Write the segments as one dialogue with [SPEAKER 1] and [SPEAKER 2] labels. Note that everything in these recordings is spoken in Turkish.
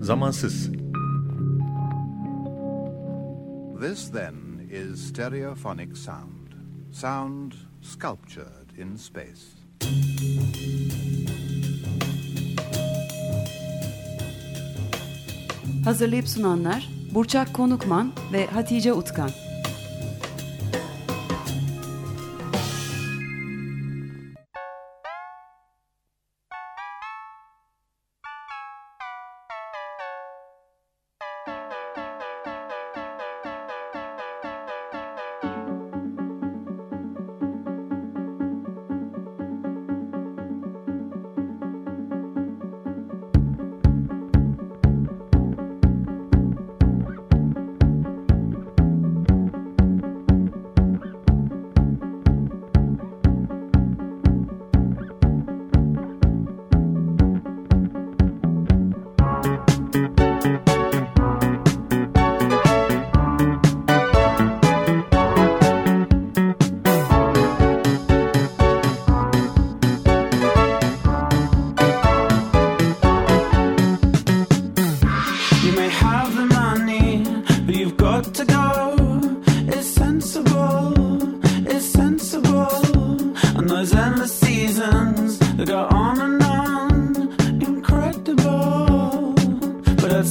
[SPEAKER 1] Zamansız
[SPEAKER 2] This then is stereophonic sound. Sound sculptured in space.
[SPEAKER 3] Hazırlayıp sunanlar Burçak Konukman ve Hatice Utkan.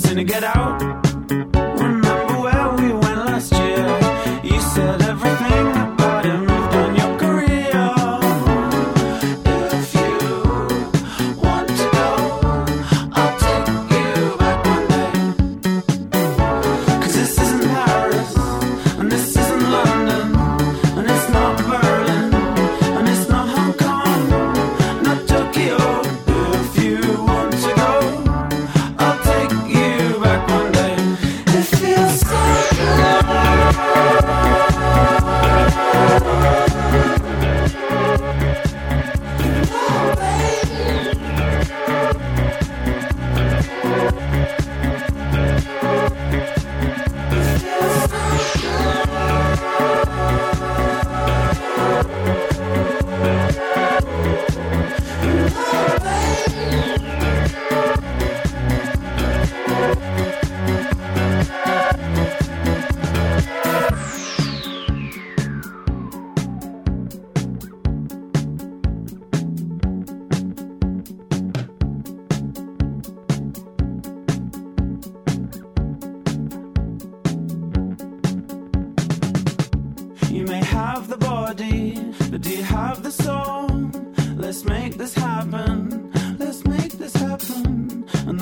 [SPEAKER 4] and to get out.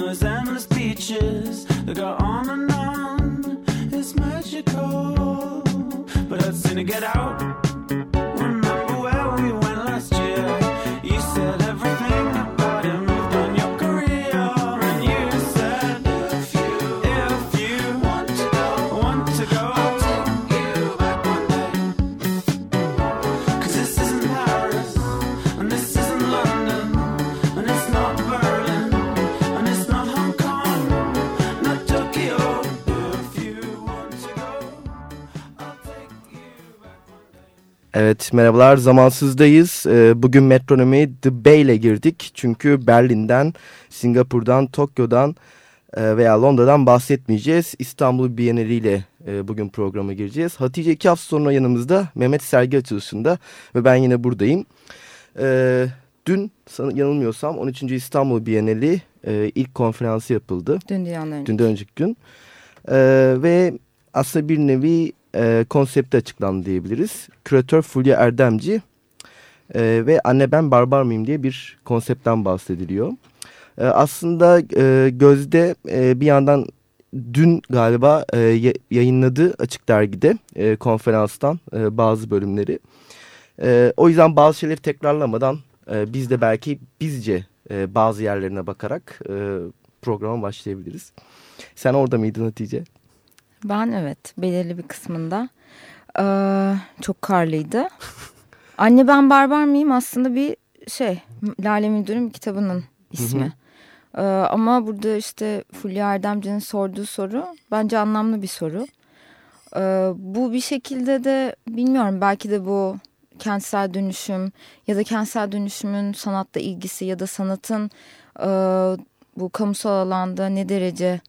[SPEAKER 4] Those endless beaches that go on and on, it's magical. But I'd sooner get out.
[SPEAKER 5] Evet merhabalar zamansızdayız. Ee, Bugün metronomi The Bay ile girdik. Çünkü Berlin'den, Singapur'dan, Tokyo'dan e, veya Londra'dan bahsetmeyeceğiz. İstanbul Bienali ile e, bugün programa gireceğiz. Hatice iki hafta sonra yanımızda Mehmet Sergi açılışında ve ben yine buradayım. Ee, Dün yanılmıyorsam 13. İstanbul Bienali e, ilk konferansı yapıldı.
[SPEAKER 6] Dün dünyanın önce.
[SPEAKER 5] Dünden önceki gün. Ee, ve aslında bir nevi e, konsepti açıklandı diyebiliriz. Küratör Fulya Erdemci e, ve Anne Ben Barbar Mıyım diye bir konseptten bahsediliyor. E, aslında e, Gözde e, bir yandan dün galiba e, ya- yayınladı Açık Dergi'de e, konferanstan e, bazı bölümleri. E, o yüzden bazı şeyleri tekrarlamadan e, biz de belki bizce e, bazı yerlerine bakarak e, programa başlayabiliriz. Sen orada mıydın Hatice?
[SPEAKER 6] Ben evet belirli bir kısmında. Ee, çok karlıydı. Anne ben barbar mıyım aslında bir şey Lale Müdür'ün kitabının ismi. Ee, ama burada işte Fulya Erdemci'nin sorduğu soru bence anlamlı bir soru. Ee, bu bir şekilde de bilmiyorum belki de bu kentsel dönüşüm ya da kentsel dönüşümün sanatla ilgisi ya da sanatın e, bu kamusal alanda ne derece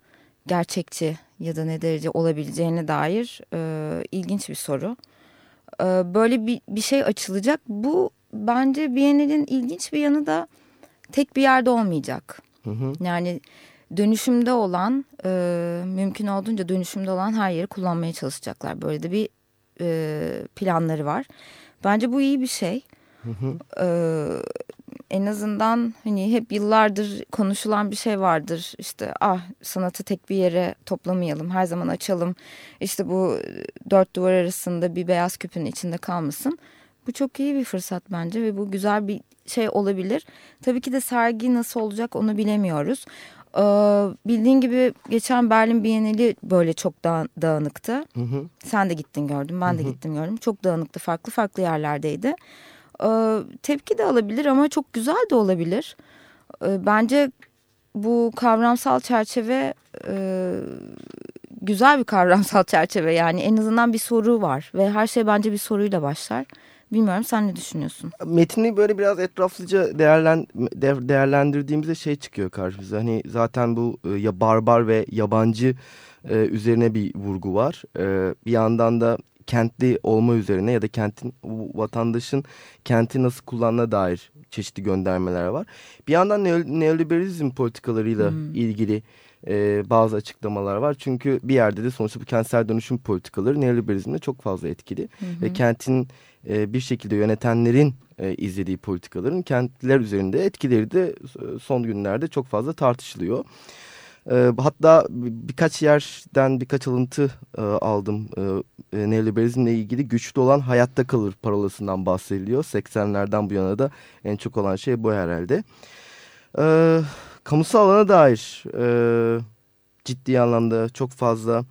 [SPEAKER 6] gerçekçi ya da ne derece olabileceğine dair e, ilginç bir soru. E, böyle bir, bir şey açılacak. Bu bence Biennale'in ilginç bir yanı da tek bir yerde olmayacak.
[SPEAKER 5] Hı hı.
[SPEAKER 6] Yani dönüşümde olan e, mümkün olduğunca dönüşümde olan her yeri kullanmaya çalışacaklar. Böyle de bir e, planları var. Bence bu iyi bir şey.
[SPEAKER 5] Hı hı.
[SPEAKER 6] E, en azından hani hep yıllardır konuşulan bir şey vardır. İşte ah sanatı tek bir yere toplamayalım. Her zaman açalım. İşte bu dört duvar arasında bir beyaz küpün içinde kalmasın. Bu çok iyi bir fırsat bence ve bu güzel bir şey olabilir. Tabii ki de sergi nasıl olacak onu bilemiyoruz. Ee, bildiğin gibi geçen Berlin Bienali böyle çok da dağınıktı.
[SPEAKER 5] Hı hı.
[SPEAKER 6] Sen de gittin gördün, ben de gittim gördüm. Çok dağınıktı, farklı farklı yerlerdeydi. Ee, tepki de alabilir ama çok güzel de olabilir. Ee, bence bu kavramsal çerçeve e, güzel bir kavramsal çerçeve. Yani en azından bir soru var ve her şey bence bir soruyla başlar. Bilmiyorum sen ne düşünüyorsun?
[SPEAKER 5] Metni böyle biraz etraflıca değerlen, de- değerlendirdiğimizde şey çıkıyor karşımıza. Hani zaten bu e, ya barbar ve yabancı e, üzerine bir vurgu var. E, bir yandan da kentli olma üzerine ya da kentin vatandaşın kenti nasıl kullanına dair çeşitli göndermeler var. Bir yandan neo- neoliberalizm politikalarıyla ilgili e, bazı açıklamalar var. Çünkü bir yerde de sonuçta bu kentsel dönüşüm politikaları neoliberalizmle çok fazla etkili. Ve kentin e, bir şekilde yönetenlerin e, izlediği politikaların kentler üzerinde etkileri de e, son günlerde çok fazla tartışılıyor. E, hatta bir- birkaç yerden birkaç alıntı e, aldım. E, e, neoliberalizmle ilgili güçlü olan hayatta kalır parolasından bahsediliyor. 80'lerden bu yana da en çok olan şey bu herhalde. E, kamusal alana dair e, ciddi anlamda çok fazla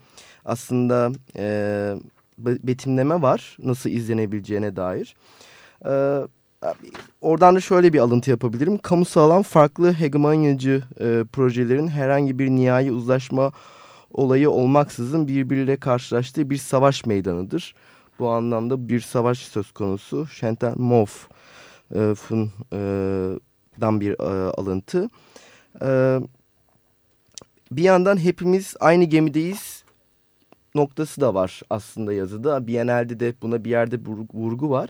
[SPEAKER 5] aslında be- betimleme var nasıl izlenebileceğine dair. E, oradan da şöyle bir alıntı yapabilirim. Kamusal alan farklı hegemonyacı e, projelerin herhangi bir nihai uzlaşma olayı olmaksızın birbiriyle karşılaştığı bir savaş meydanıdır. Bu anlamda bir savaş söz konusu. Chantal Mouffe e, bir e, alıntı. E, bir yandan hepimiz aynı gemideyiz noktası da var aslında yazıda. Biennale'de de buna bir yerde vur- vurgu var.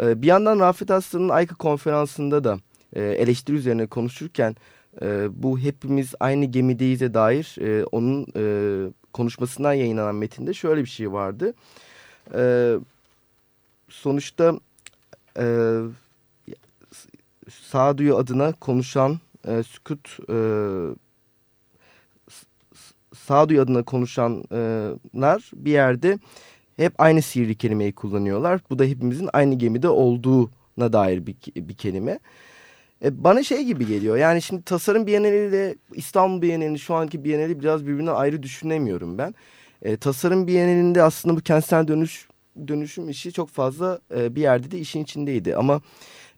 [SPEAKER 5] E, bir yandan Rafet Aslan'ın Ayka konferansında da e, eleştiri üzerine konuşurken e, bu hepimiz aynı gemideyiz'e dair e, onun konuşmasından yayınlanan metinde şöyle bir şey vardı. Sonuçta e, sağduyu adına konuşan e, sükut sağduyu adına konuşanlar bir yerde hep aynı sihirli kelimeyi kullanıyorlar. Bu da hepimizin aynı gemide olduğuna dair bir, bir kelime. E, bana şey gibi geliyor yani şimdi tasarım bienali ile İstanbul bienalini şu anki bienali biraz birbirinden ayrı düşünemiyorum ben. E, tasarım bienalinde aslında bu kentsel dönüş dönüşüm işi çok fazla e, bir yerde de işin içindeydi. Ama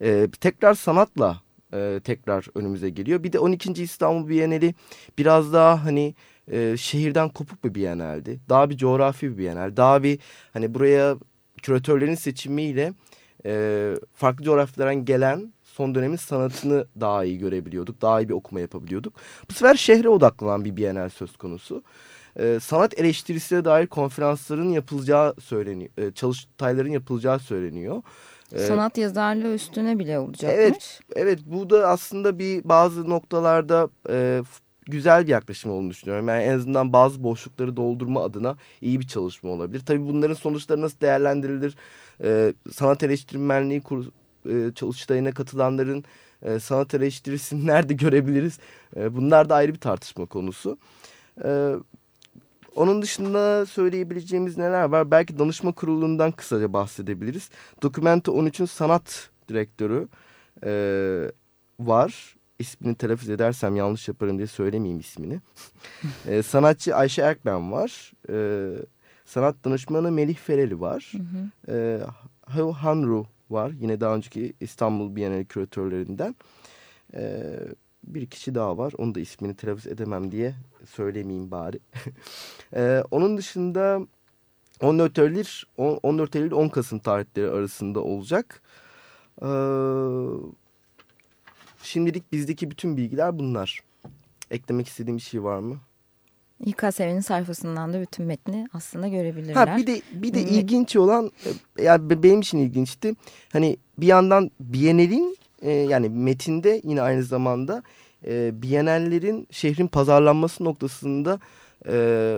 [SPEAKER 5] e, tekrar sanatla e, tekrar önümüze geliyor. Bir de 12. İstanbul Bienali biraz daha hani e, şehirden kopuk bir bienaldi. Daha bir coğrafi bir bienal. Daha bir hani buraya küratörlerin seçimiyle e, farklı coğrafyalardan gelen son dönemin sanatını daha iyi görebiliyorduk. Daha iyi bir okuma yapabiliyorduk. Bu sefer şehre odaklanan bir bienal söz konusu. E, sanat eleştirisine dair konferansların yapılacağı söyleniyor. E, çalıştayların yapılacağı söyleniyor. E,
[SPEAKER 6] Sanat yazarlığı üstüne bile olacakmış.
[SPEAKER 5] Evet, evet bu da aslında bir bazı noktalarda e, güzel bir yaklaşım olduğunu düşünüyorum. Yani en azından bazı boşlukları doldurma adına iyi bir çalışma olabilir. Tabii bunların sonuçları nasıl değerlendirilir? E, sanat eleştirmenliği kur, e, çalıştayına katılanların e, sanat eleştirisini nerede görebiliriz? E, bunlar da ayrı bir tartışma konusu. E, onun dışında söyleyebileceğimiz neler var? Belki danışma kurulundan kısaca bahsedebiliriz. Documento 13'ün sanat direktörü e, var. İsmini telaffuz edersem yanlış yaparım diye söylemeyeyim ismini. e, sanatçı Ayşe Erkben var. E, sanat danışmanı Melih Fereli var. E, Hav Hanru var. Yine daha önceki İstanbul Bienali küratörlerinden. E, bir kişi daha var. Onu da ismini telaffuz edemem diye söylemeyeyim bari. Ee, onun dışında 14 Eylül, 14 Eylül 10 Kasım tarihleri arasında olacak. Ee, şimdilik bizdeki bütün bilgiler bunlar. eklemek istediğim bir şey var mı?
[SPEAKER 6] İKSV'nin sayfasından da bütün metni aslında görebilirler.
[SPEAKER 5] Ha bir de bir de
[SPEAKER 6] Hı.
[SPEAKER 5] ilginç olan e, yani be- benim için ilginçti. Hani bir yandan Biennial'in e, yani metinde yine aynı zamanda e, Bienallerin şehrin pazarlanması noktasında e,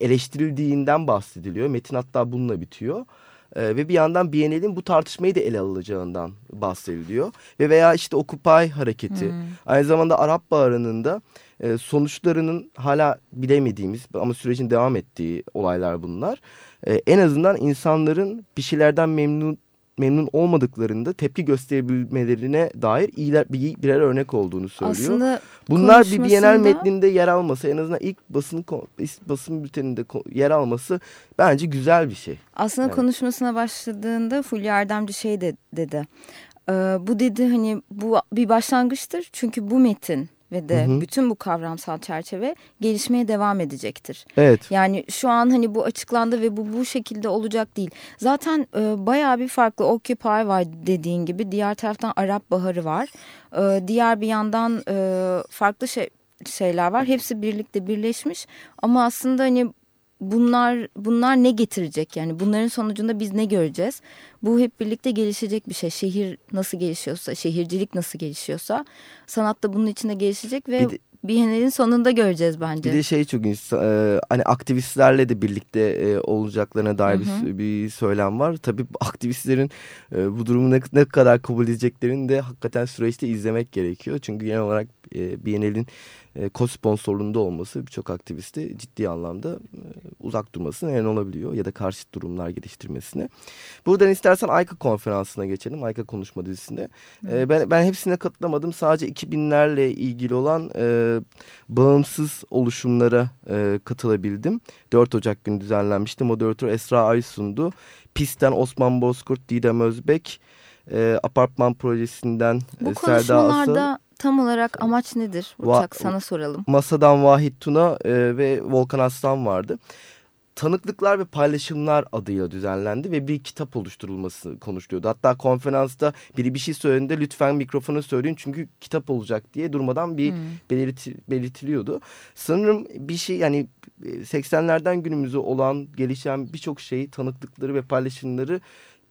[SPEAKER 5] eleştirildiğinden bahsediliyor. Metin hatta bununla bitiyor. E, ve bir yandan Biennial'in bu tartışmayı da ele alacağından bahsediliyor. Ve veya işte Occupy hareketi aynı zamanda Arap Baharı'nın da e, sonuçlarının hala bilemediğimiz ama sürecin devam ettiği olaylar bunlar. E, en azından insanların bir şeylerden memnun memnun olmadıklarında tepki gösterebilmelerine dair iyiler, bir, birer örnek olduğunu söylüyor.
[SPEAKER 6] Aslında
[SPEAKER 5] Bunlar bir Bienal
[SPEAKER 6] konuşmasında-
[SPEAKER 5] metninde yer alması en azından ilk basın basın bülteninde yer alması bence güzel bir şey.
[SPEAKER 6] Aslında
[SPEAKER 5] Evet.
[SPEAKER 6] konuşmasına başladığında Fulya Erdemci şey de, dedi. Ee, bu dedi hani bu bir başlangıçtır. Çünkü bu metin ve de
[SPEAKER 5] Hı hı.
[SPEAKER 6] bütün bu kavramsal çerçeve gelişmeye devam edecektir.
[SPEAKER 5] Evet.
[SPEAKER 6] Yani şu an hani bu açıklandı ve bu bu şekilde olacak değil. Zaten e, bayağı bir farklı Occupy var dediğin gibi. Diğer taraftan Arap Baharı var. E, diğer bir yandan e, farklı şey şeyler var. Hepsi birlikte birleşmiş. Ama aslında hani bunlar bunlar ne getirecek? Yani bunların sonucunda biz ne göreceğiz? Bu hep birlikte gelişecek bir şey. Şehir nasıl gelişiyorsa, şehircilik nasıl gelişiyorsa sanat da bunun içinde gelişecek ve
[SPEAKER 5] Bir
[SPEAKER 6] Biennial'in sonunda göreceğiz bence.
[SPEAKER 5] Bir de şey çok ilginç e, hani aktivistlerle de birlikte e, olacaklarına dair bir, bir söylem var. Tabii aktivistlerin e, bu durumu ne, ne kadar kabul edeceklerini de hakikaten süreçte izlemek gerekiyor. Çünkü genel olarak e, Biennial'in e, ko-sponsorluğunda olması birçok aktivisti ciddi anlamda e, uzak durmasına neden olabiliyor ya da karşıt durumlar geliştirmesine. Buradan istersen Ayka konferansına geçelim. Ayka konuşma dizisinde. E, ben, ben hepsine katılamadım. Sadece 2000'lerle ilgili olan e, bağımsız oluşumlara e, katılabildim. 4 Ocak günü düzenlenmişti. Moderatör Esra Aysundu. PİS'ten Osman Bozkurt, Didem Özbek, e, Apartman Projesi'nden
[SPEAKER 6] Bu
[SPEAKER 5] e, Selda Asıl.
[SPEAKER 6] Tam olarak amaç nedir?
[SPEAKER 5] Va-
[SPEAKER 6] Uçak sana soralım.
[SPEAKER 5] Masadan Vahit Tuna e, ve Volkan Aslan vardı. Tanıklıklar ve paylaşımlar adıyla düzenlendi ve bir kitap oluşturulması konuşuluyordu. Hatta konferansta biri bir şey söylediğinde lütfen mikrofona söyleyin çünkü kitap olacak diye durmadan bir belirti, belirtiliyordu. Sanırım bir şey yani 80'lerden günümüze olan gelişen birçok şeyi tanıklıkları ve paylaşımları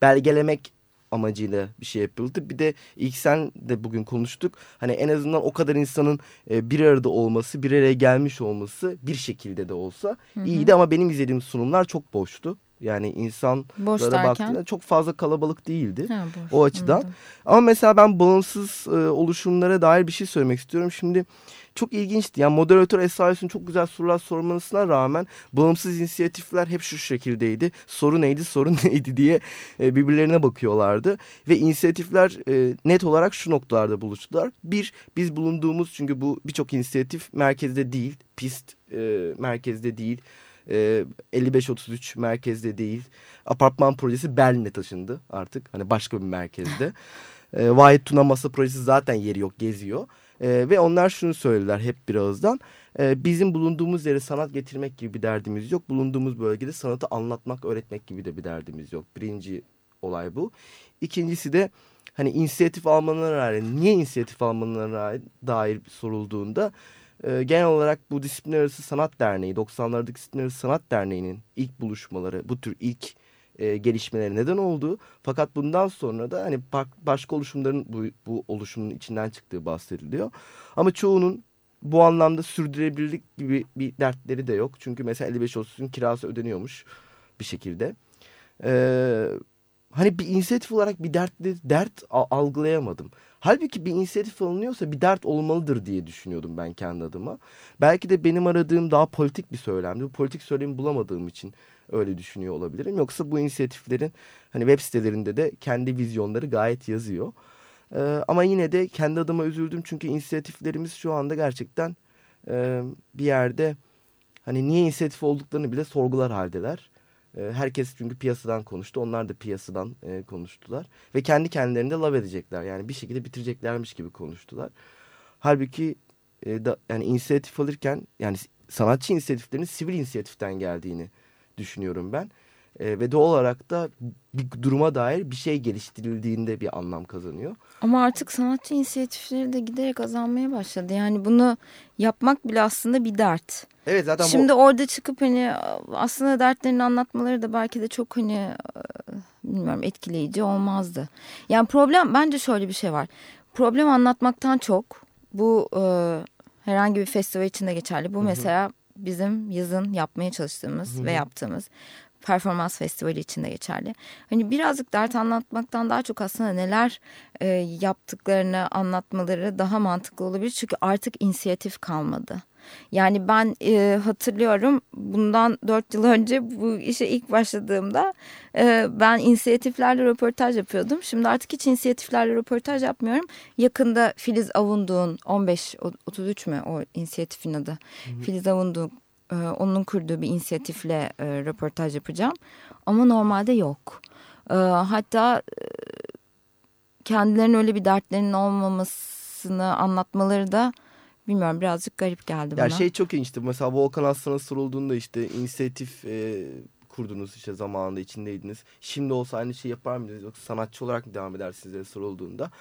[SPEAKER 5] belgelemek amacıyla bir şey yapıldı. Bir de ilk sen de bugün konuştuk. Hani en azından o kadar insanın e, bir arada olması, bir araya gelmiş olması bir şekilde de olsa iyiydi ama benim izlediğim sunumlar çok boştu. Yani insanlara baktığında çok fazla kalabalık değildi.
[SPEAKER 6] Ha, boş.
[SPEAKER 5] O açıdan.
[SPEAKER 6] Anladım.
[SPEAKER 5] Ama mesela ben bağımsız e, oluşumlara dair bir şey söylemek istiyorum. Şimdi çok ilginçti. Yani moderatör Esra Aysun çok güzel sorular sormasına rağmen bağımsız inisiyatifler hep şu şekildeydi. Soru neydi, sorun neydi diye e, birbirlerine bakıyorlardı. Ve inisiyatifler e, net olarak şu noktalarda buluştular. Bir, biz bulunduğumuz çünkü bu birçok inisiyatif merkezde değil, pist e, merkezde değil. E, 55-33 merkezde değil. Apartman projesi Berlin'e taşındı artık. Hani başka bir merkezde. E, Vahit Tuna Masa projesi zaten yeri yok geziyor. E, ve onlar şunu söylediler hep bir ağızdan. E, bizim bulunduğumuz yere sanat getirmek gibi bir derdimiz yok. Bulunduğumuz bölgede sanatı anlatmak, öğretmek gibi de bir derdimiz yok. Birinci olay bu. İkincisi de hani inisiyatif almanına rağmen niye inisiyatif almanına dair sorulduğunda e, genel olarak bu Disiplin Arası Sanat Derneği 90'lardaki Disiplin Arası Sanat Derneği'nin ilk buluşmaları bu tür ilk e, gelişmeleri neden oldu. Fakat bundan sonra da hani başka oluşumların bu, bu oluşumun içinden çıktığı bahsediliyor. Ama çoğunun bu anlamda sürdürülebilirlik gibi bir dertleri de yok. Çünkü mesela 55 olsun kirası ödeniyormuş bir şekilde. Ee, hani bir inisiyatif olarak bir dert a- algılayamadım. Halbuki bir inisiyatif alınıyorsa bir dert olmalıdır diye düşünüyordum ben kendi adıma. Belki de benim aradığım daha politik bir söylemdi. Bu politik söylemi bulamadığım için öyle düşünüyor olabilirim. Yoksa bu inisiyatiflerin hani web sitelerinde de kendi vizyonları gayet yazıyor. Ee, ama yine de kendi adıma üzüldüm çünkü inisiyatiflerimiz şu anda gerçekten e, bir yerde hani niye inisiyatif olduklarını bile sorgular haldeler. E, herkes çünkü piyasadan konuştu. Onlar da piyasadan e, konuştular. Ve kendi kendilerini de lav edecekler. Yani bir şekilde bitireceklermiş gibi konuştular. Halbuki e, yani inisiyatif alırken yani sanatçı inisiyatiflerinin sivil inisiyatiften geldiğini düşünüyorum ben. E, ve doğal olarak da bir duruma dair bir şey geliştirildiğinde bir anlam kazanıyor.
[SPEAKER 6] Ama artık sanatçı inisiyatifleri de giderek azalmaya başladı. Yani bunu yapmak bile aslında bir dert.
[SPEAKER 5] Evet zaten
[SPEAKER 6] Şimdi
[SPEAKER 5] bu...
[SPEAKER 6] orada çıkıp hani aslında dertlerini anlatmaları da belki de çok hani e, bilmiyorum etkileyici olmazdı. Yani problem bence şöyle bir şey var. Problem anlatmaktan çok bu e, herhangi bir festival için de geçerli. Bu mesela bizim yazın yapmaya çalıştığımız ve yaptığımız performans festivali için de geçerli. Hani birazcık dert anlatmaktan daha çok aslında neler e, yaptıklarını anlatmaları daha mantıklı olabilir. Çünkü artık inisiyatif kalmadı. Yani ben e, hatırlıyorum bundan dört yıl önce bu işe ilk başladığımda e, ben inisiyatiflerle röportaj yapıyordum. Şimdi artık hiç inisiyatiflerle röportaj yapmıyorum. Yakında Filiz Avunduğ'un 15-33 mü o inisiyatifin adı? Hı hı. Filiz Avunduğ e, onun kurduğu bir inisiyatifle e, röportaj yapacağım. Ama normalde yok. E, hatta e, kendilerinin öyle bir dertlerinin olmamasını anlatmaları da bilmiyorum birazcık garip geldi bana.
[SPEAKER 5] Ya şey çok ilginçti. Mesela Volkan Aslan'a sorulduğunda işte inisiyatif e, kurdunuz işte zamanında içindeydiniz. Şimdi olsa aynı şeyi yapar mıydınız yoksa sanatçı olarak mı devam eder size sorulduğunda?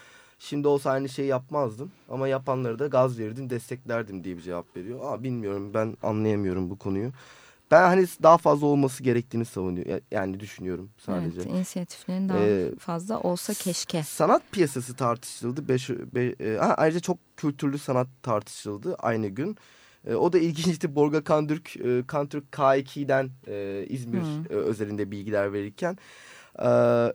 [SPEAKER 5] Şimdi olsa aynı şeyi yapmazdım ama yapanları da gaz verirdim, desteklerdim diye bir cevap veriyor. Aa, bilmiyorum ben anlayamıyorum bu konuyu. Ben hani daha fazla olması gerektiğini savunuyor. Yani düşünüyorum sadece.
[SPEAKER 6] Evet, inisiyatiflerin daha ee, fazla olsa keşke.
[SPEAKER 5] Sanat piyasası tartışıldı. Beş, be, e, ayrıca çok kültürlü sanat tartışıldı aynı gün. E, o da ilginçti. Borga Kandürk, e, Kantürk K2'den e, İzmir e, özelinde bilgiler verirken e,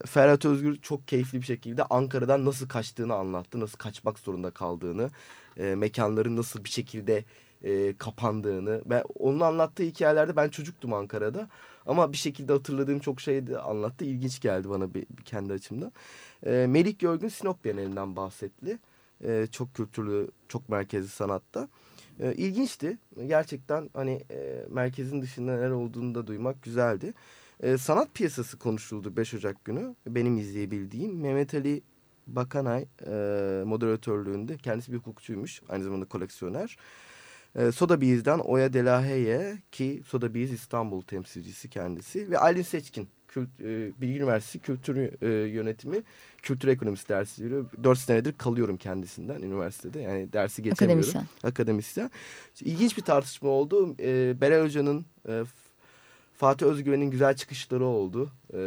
[SPEAKER 5] Ferhat Özgür çok keyifli bir şekilde Ankara'dan nasıl kaçtığını anlattı. Nasıl kaçmak zorunda kaldığını, e, mekanların nasıl bir şekilde e, kapandığını. Ben onun anlattığı hikayelerde ben çocuktum Ankara'da. Ama bir şekilde hatırladığım çok şey de anlattı. İlginç geldi bana bir, kendi açımdan. E, Melik Görgün Sinop Bienalinden bahsetti. E, çok kültürlü, çok merkezli sanatta. E, ilginçti. Gerçekten hani merkezin dışında neler olduğunu da duymak güzeldi. E, sanat piyasası konuşuldu 5 Ocak günü. Benim izleyebildiğim Mehmet Ali Bakanay e, moderatörlüğünde. Kendisi bir hukukçuymuş. Aynı zamanda koleksiyoner. E, Sotheby's'den Oya Delahaye ki Sotheby's İstanbul temsilcisi kendisi. Ve Aylin Seçkin Kült, e, Bilgi Üniversitesi Kültür e, Yönetimi Kültür Ekonomisi dersi veriyor. Dört senedir kalıyorum kendisinden üniversitede. Yani dersi geçemiyorum. Akademisyen. Akademisyen. İlginç bir tartışma oldu. E, Beray Hoca'nın e, Fatih Özgüven'in güzel çıkışları oldu. E,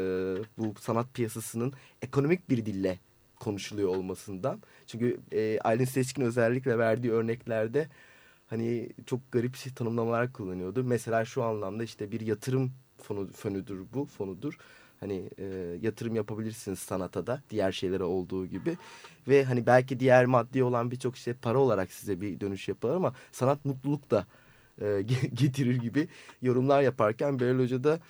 [SPEAKER 5] bu sanat piyasasının ekonomik bir dille konuşuluyor olmasından. Çünkü e, Aylin Seçkin özellikle verdiği örneklerde hani çok garip şey tanımlamalar kullanıyordu. Mesela şu anlamda işte bir yatırım fonu, fonüdür bu, fonudur. Hani e, yatırım yapabilirsiniz sanata da diğer şeylere olduğu gibi. Ve hani belki diğer maddi olan birçok şey para olarak size bir dönüş yapar ama sanat mutluluk da e, getirir gibi yorumlar yaparken Beril Hoca da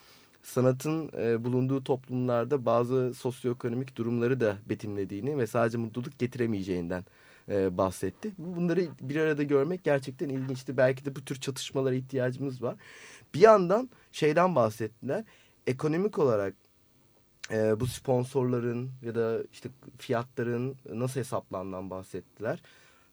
[SPEAKER 5] sanatın e, bulunduğu toplumlarda bazı sosyoekonomik durumları da betimlediğini ve sadece mutluluk getiremeyeceğinden e, bahsetti. Bunları bir arada görmek gerçekten ilginçti. Belki de bu tür çatışmalara ihtiyacımız var. Bir yandan şeyden bahsettiler. Ekonomik olarak e, bu sponsorların ya da işte fiyatların nasıl hesaplandığından bahsettiler.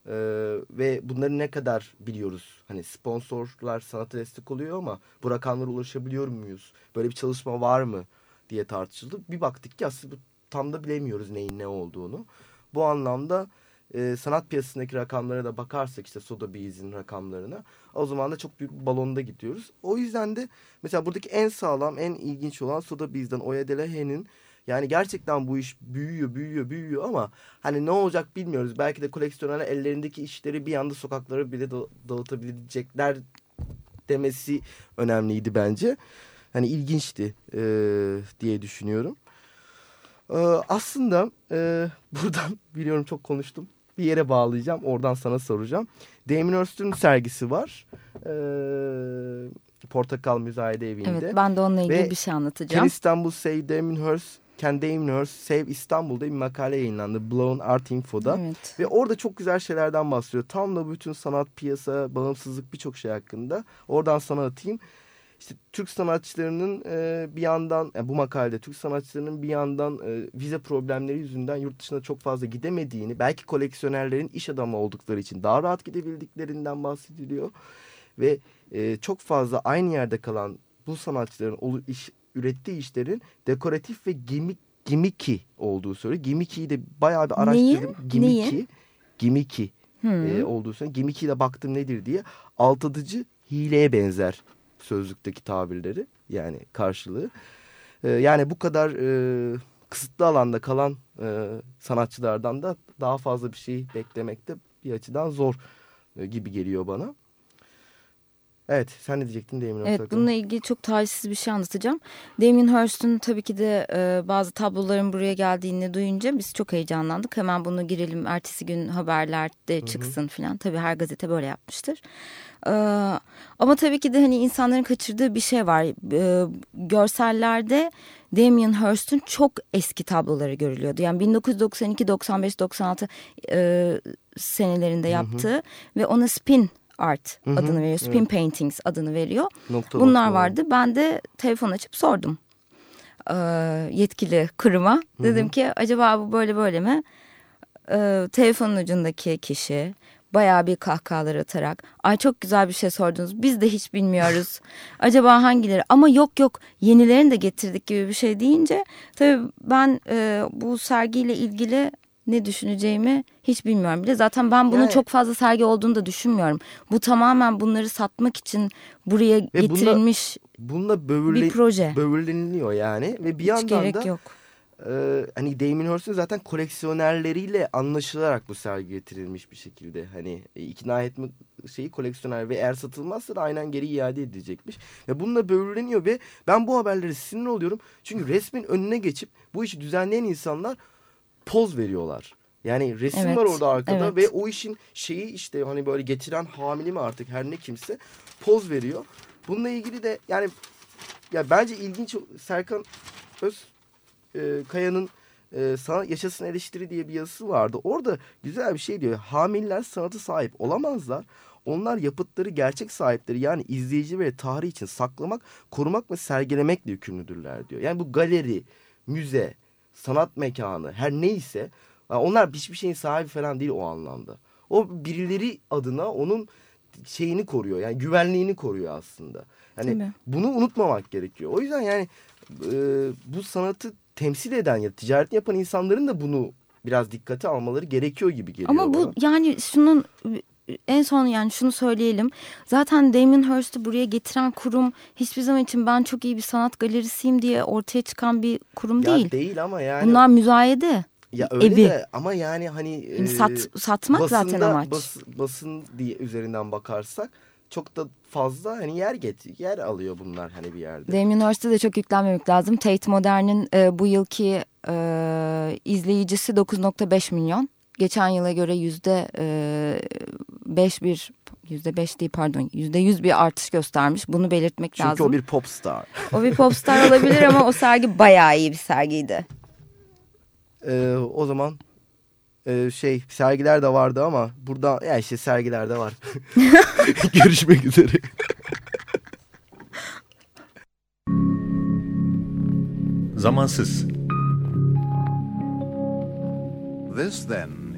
[SPEAKER 5] Ee, ve bunları ne kadar biliyoruz? Hani sponsorlar sanata destek oluyor ama bu rakamlara ulaşabiliyor muyuz? Böyle bir çalışma var mı diye tartışıldı. Bir baktık ki aslında tam da bilemiyoruz neyin ne olduğunu. Bu anlamda e, sanat piyasasındaki rakamlara da bakarsak işte Sotheby's'in rakamlarına o zaman da çok büyük bir balonda gidiyoruz. O yüzden de mesela buradaki en sağlam en ilginç olan Sotheby's'den Oya Delahaye'nin yani gerçekten bu iş büyüyor, büyüyor, büyüyor ama hani ne olacak bilmiyoruz. Belki de koleksiyonerler ellerindeki işleri bir anda sokaklara bile da dağıtabilecekler demesi önemliydi bence. Hani ilginçti e, diye düşünüyorum. E, aslında e, buradan biliyorum çok konuştum. Bir yere bağlayacağım. Oradan sana soracağım. Damien Hirst'ün sergisi var. Eee Portakal Müzayede Evi'nde.
[SPEAKER 6] Evet ben de onunla ilgili Ve bir şey anlatacağım.
[SPEAKER 5] Can İstanbul Say Damien Hirst Damien Hirst Save İstanbul'da bir makale yayınlandı. Blown Art Info'da. Evet. Ve orada çok güzel şeylerden bahsediyor. Tam da bütün sanat, piyasa, bağımsızlık birçok şey hakkında. Oradan sana atayım. İşte Türk sanatçılarının e, bir yandan yani bu makalede Türk sanatçılarının bir yandan e, vize problemleri yüzünden yurt dışına çok fazla gidemediğini belki koleksiyonerlerin iş adamı oldukları için daha rahat gidebildiklerinden bahsediliyor ve e, çok fazla aynı yerde kalan bu sanatçıların iş ürettiği işlerin dekoratif ve gimmick, gimmicky olduğu söylüyor. Gimmick'i de bayağı bir araştırdım.
[SPEAKER 6] Neyi?
[SPEAKER 5] Gimmicky,
[SPEAKER 6] Neyi?
[SPEAKER 5] gimmicky
[SPEAKER 6] Hmm.
[SPEAKER 5] e, olduğu söylüyor. Gimmick'i de baktım nedir diye. Altıdıcı hileye benzer sözlükteki tabirleri yani karşılığı. E, yani bu kadar e, kısıtlı alanda kalan e, sanatçılardan da daha fazla bir şey beklemek de bir açıdan zor e, gibi geliyor bana. Evet sen ne diyecektin Damien
[SPEAKER 6] Evet
[SPEAKER 5] Hirst'e?
[SPEAKER 6] bununla ilgili çok talihsiz bir şey anlatacağım. Damien Hirst'ün tabii ki de e, bazı tabloların buraya geldiğini duyunca biz çok heyecanlandık. Hemen bunu girelim ertesi gün haberlerde çıksın falan. Tabii her gazete böyle yapmıştır. E, ama tabii ki de hani insanların kaçırdığı bir şey var. E, görsellerde Damien Hirst'ün çok eski tabloları görülüyordu. Yani 1992, 95, 96 e, senelerinde yaptığı ve ona spin art
[SPEAKER 5] hı,
[SPEAKER 6] adını veriyor. Spin paintings adını veriyor.
[SPEAKER 5] Nokta
[SPEAKER 6] Bunlar
[SPEAKER 5] nokta.
[SPEAKER 6] vardı. Ben de telefon açıp sordum. Ee, yetkili kuruma. Dedim ki acaba bu böyle böyle mi? Ee, telefonun ucundaki kişi bayağı bir kahkahalar atarak ay çok güzel bir şey sordunuz biz de hiç bilmiyoruz acaba hangileri ama yok yok yenilerini de getirdik gibi bir şey deyince tabii ben e, bu sergiyle ilgili ne düşüneceğimi hiç bilmiyorum bile. Zaten ben bunun
[SPEAKER 5] Yani-
[SPEAKER 6] çok fazla sergi olduğunu da düşünmüyorum. Bu tamamen bunları satmak için buraya
[SPEAKER 5] bunda-
[SPEAKER 6] getirilmiş
[SPEAKER 5] Bununla böbürle,
[SPEAKER 6] bir proje.
[SPEAKER 5] böbürleniliyor yani. Ve bir
[SPEAKER 6] hiç
[SPEAKER 5] yandan
[SPEAKER 6] gerek
[SPEAKER 5] da
[SPEAKER 6] yok.
[SPEAKER 5] e, hani Damien Hirst'ün zaten koleksiyonerleriyle anlaşılarak bu sergi getirilmiş bir şekilde. Hani e, ikna etme şeyi koleksiyoner ve eğer satılmazsa da aynen geri iade edilecekmiş. Ve bununla böbürleniyor ve ben bu haberlere sinir oluyorum. Çünkü resmin önüne geçip bu işi düzenleyen insanlar poz veriyorlar. Yani resim
[SPEAKER 6] Evet,
[SPEAKER 5] var orada arkada
[SPEAKER 6] evet.
[SPEAKER 5] ve o işin şeyi işte hani böyle getiren hamili mi artık her ne kimse poz veriyor. Bununla ilgili de yani ya bence ilginç Serkan Öz e, Kaya'nın e, sanat yaşasın eleştiri diye bir yazısı vardı. Orada güzel bir şey diyor. Hamiller sanatı sahip olamazlar. Onlar yapıtları gerçek sahipleri yani izleyici ve tarih için saklamak, korumak ve sergilemekle yükümlüdürler diyor. Yani bu galeri, müze, sanat mekanı her neyse onlar hiçbir şeyin sahibi falan değil o anlamda. O birileri adına onun şeyini koruyor. Yani güvenliğini koruyor aslında. Yani bunu unutmamak gerekiyor. O yüzden yani e, bu sanatı temsil eden ya ticaret yapan insanların da bunu biraz dikkate almaları gerekiyor gibi geliyor
[SPEAKER 6] Ama bu
[SPEAKER 5] bana.
[SPEAKER 6] yani şunun en son yani şunu söyleyelim. Zaten Damien Hirst'ı buraya getiren kurum hiçbir zaman için ben çok iyi bir sanat galerisiyim diye ortaya çıkan bir kurum
[SPEAKER 5] ya
[SPEAKER 6] değil.
[SPEAKER 5] değil ama yani
[SPEAKER 6] Bunlar müzayede.
[SPEAKER 5] ya öyle
[SPEAKER 6] evi.
[SPEAKER 5] de ama yani hani
[SPEAKER 6] Yani
[SPEAKER 5] e,
[SPEAKER 6] sat, satmak zaten
[SPEAKER 5] basında-
[SPEAKER 6] amaç.
[SPEAKER 5] bas- basın diye üzerinden bakarsak çok da fazla hani yer get yer alıyor bunlar hani bir yerde.
[SPEAKER 6] Damien Hirst'e de çok yüklenmemek lazım. Tate Modern'in e, bu yılki e, izleyicisi 9.5 milyon. Geçen yıla göre yüzde e, beş bir yüzde beş değil pardon yüzde yüz bir artış göstermiş. Bunu belirtmek
[SPEAKER 5] Çünkü
[SPEAKER 6] lazım.
[SPEAKER 5] o bir pop star.
[SPEAKER 6] O bir popstar olabilir ama o sergi bayağı iyi bir sergiydi.
[SPEAKER 5] Ee, o zaman e, şey sergiler de vardı ama burada ya işte sergiler de var. Görüşmek üzere.
[SPEAKER 1] Zamansız.
[SPEAKER 2] This then